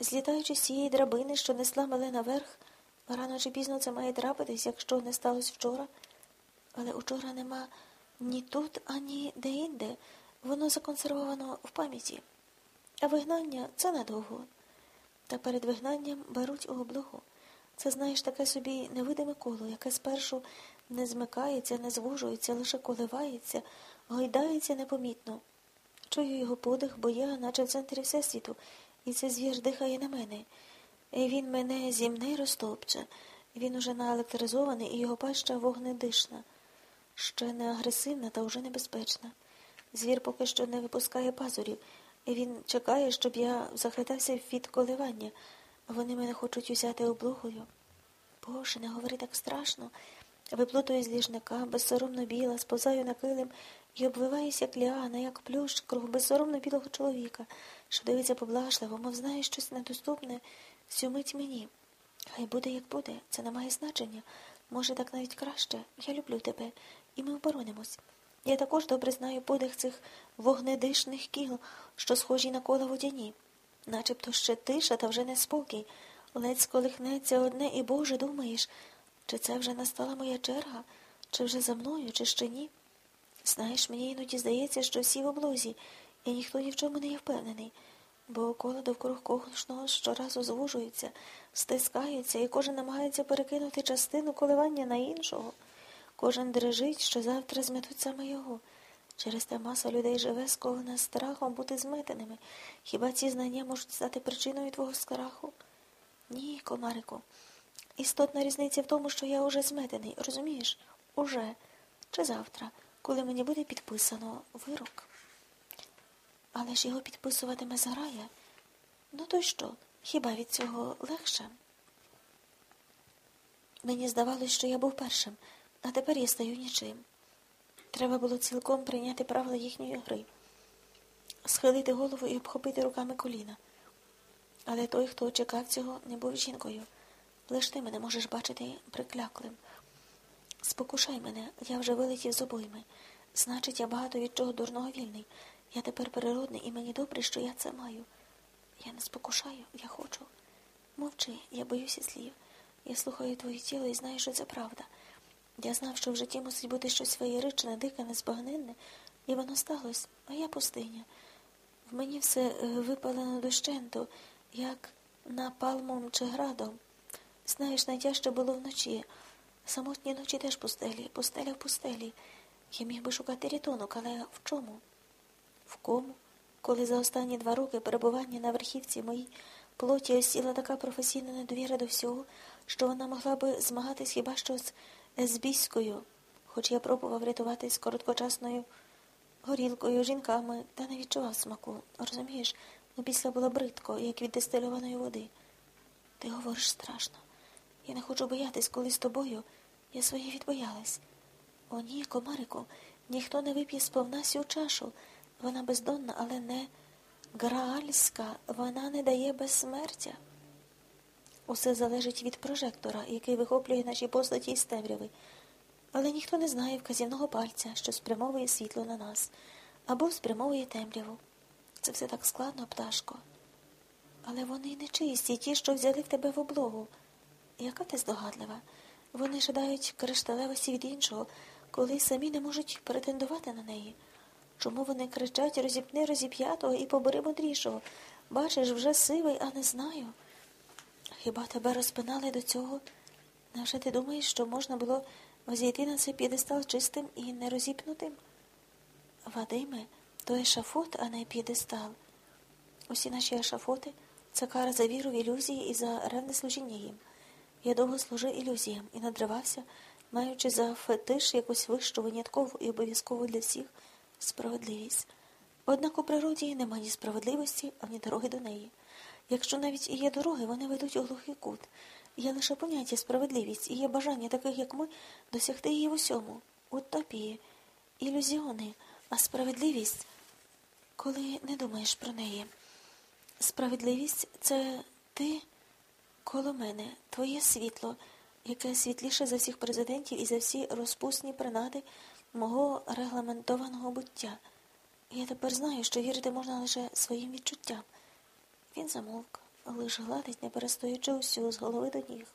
Злітаючи з цієї драбини, що несла мене наверх, рано чи пізно це має трапитись, якщо не сталося вчора. Але учора нема ні тут, ані де-інде. Воно законсервовано в пам'яті. А вигнання це надовго. Та перед вигнанням беруть у облогу. Це, знаєш, таке собі невидиме коло, яке спершу не змикається, не звужується, лише коливається, гойдається непомітно. Чую його подих, бо я, наче в центрі Всесвіту, і цей звір дихає на мене. І Він мене зімне розтопче. Він уже наелектризований, і його паща вогнедишна. Ще не агресивна та вже небезпечна. Звір поки що не випускає пазурів, і він чекає, щоб я захитався від коливання. Вони мене хочуть узяти облогою. Боже, не говори так страшно. Виплутую з ліжника, безсоромно біла, сповзаю на килим і обвиваюся, як ліана, як плющ, круг безсоромно білого чоловіка, що дивиться поблажливо, мов знає щось недоступне, всю мить мені. Хай буде, як буде, це не має значення. Може, так навіть краще. Я люблю тебе, і ми оборонимось. Я також добре знаю подих цих вогнедишних кіл, що схожі на кола водяні. Начебто ще тиша, та вже не спокій. Ледь сколихнеться одне, і Боже, думаєш, чи це вже настала моя черга, чи вже за мною, чи ще ні? Знаєш, мені іноді здається, що всі в облозі, і ніхто ні в чому не є впевнений, бо кола довкруг кожного щоразу звужуються, стискаються, і кожен намагається перекинути частину коливання на іншого. Кожен дрижить, що завтра зметуть саме його. Через те маса людей живе, скована страхом бути зметеними. Хіба ці знання можуть стати причиною твого страху? Ні, комарику. Істотна різниця в тому, що я уже зметений, розумієш? Уже. Чи завтра, коли мені буде підписано вирок. Але ж його підписуватиме зграя. Ну то й що? Хіба від цього легше? Мені здавалось, що я був першим, а тепер я стаю нічим. Треба було цілком прийняти правила їхньої гри, схилити голову і обхопити руками коліна. Але той, хто чекав цього, не був жінкою. Лиш ти мене можеш бачити прикляклим. Спокушай мене, я вже вилетів з обойми. Значить, я багато від чого дурного вільний. Я тепер природний, і мені добре, що я це маю. Я не спокушаю, я хочу. Мовчи, я боюся слів. Я слухаю твоє тіло і знаю, що це правда. Я знав, що в житті мусить бути щось феєричне, дике, незбагненне, і воно сталося, а я пустиня. В мені все е, випалено дощенту, як напалмом чи градом. Знаєш, найтяжче було вночі. Самотні ночі теж пустелі, пустеля в пустелі. Я міг би шукати рятунок, але в чому? В кому? Коли за останні два роки перебування на верхівці моїй плоті осіла така професійна недовіра до всього, що вона могла би змагатись хіба що з Езбіською, хоч я пробував рятуватись короткочасною горілкою, жінками, та не відчував смаку. Розумієш, ну після було бридко, як від дистильованої води. Ти говориш страшно. Я не хочу боятись, коли з тобою я своє відбоялась. О, ні, комарику, ніхто не вип'є сповна сю чашу. Вона бездонна, але не граальська, вона не дає безсмертя. Усе залежить від прожектора, який вихоплює наші постаті із темряви. Але ніхто не знає вказівного пальця, що спрямовує світло на нас, або спрямовує темряву. Це все так складно, пташко. Але вони не чисті, ті, що взяли в тебе в облогу. Яка ти здогадлива? Вони жадають кришталевості від іншого, коли самі не можуть претендувати на неї. Чому вони кричать розіпни розіп'ятого і побери мудрішого? Бачиш, вже сивий, а не знаю. Хіба тебе розпинали до цього? Невже ти думаєш, що можна було взійти на цей п'єдестал чистим і нерозіпнутим? Вадиме, то ешафот, а не п'єдестал. Усі наші ешафоти це кара за віру в ілюзії і за ревне служіння їм. Я довго служив ілюзіям і надривався, маючи за фетиш якусь вищу, виняткову і обов'язкову для всіх справедливість. Однак у природі нема ні справедливості, ані дороги до неї. Якщо навіть і є дороги, вони ведуть у глухий кут. Є лише поняття справедливість і є бажання таких, як ми, досягти її в усьому, утопії, ілюзіони, а справедливість, коли не думаєш про неї. Справедливість це ти коло мене, твоє світло, яке світліше за всіх президентів і за всі розпусні принади мого регламентованого буття. Я тепер знаю, що вірити можна лише своїм відчуттям. Він замовк, лиш гладить, не перестаючи усю з голови до ніг.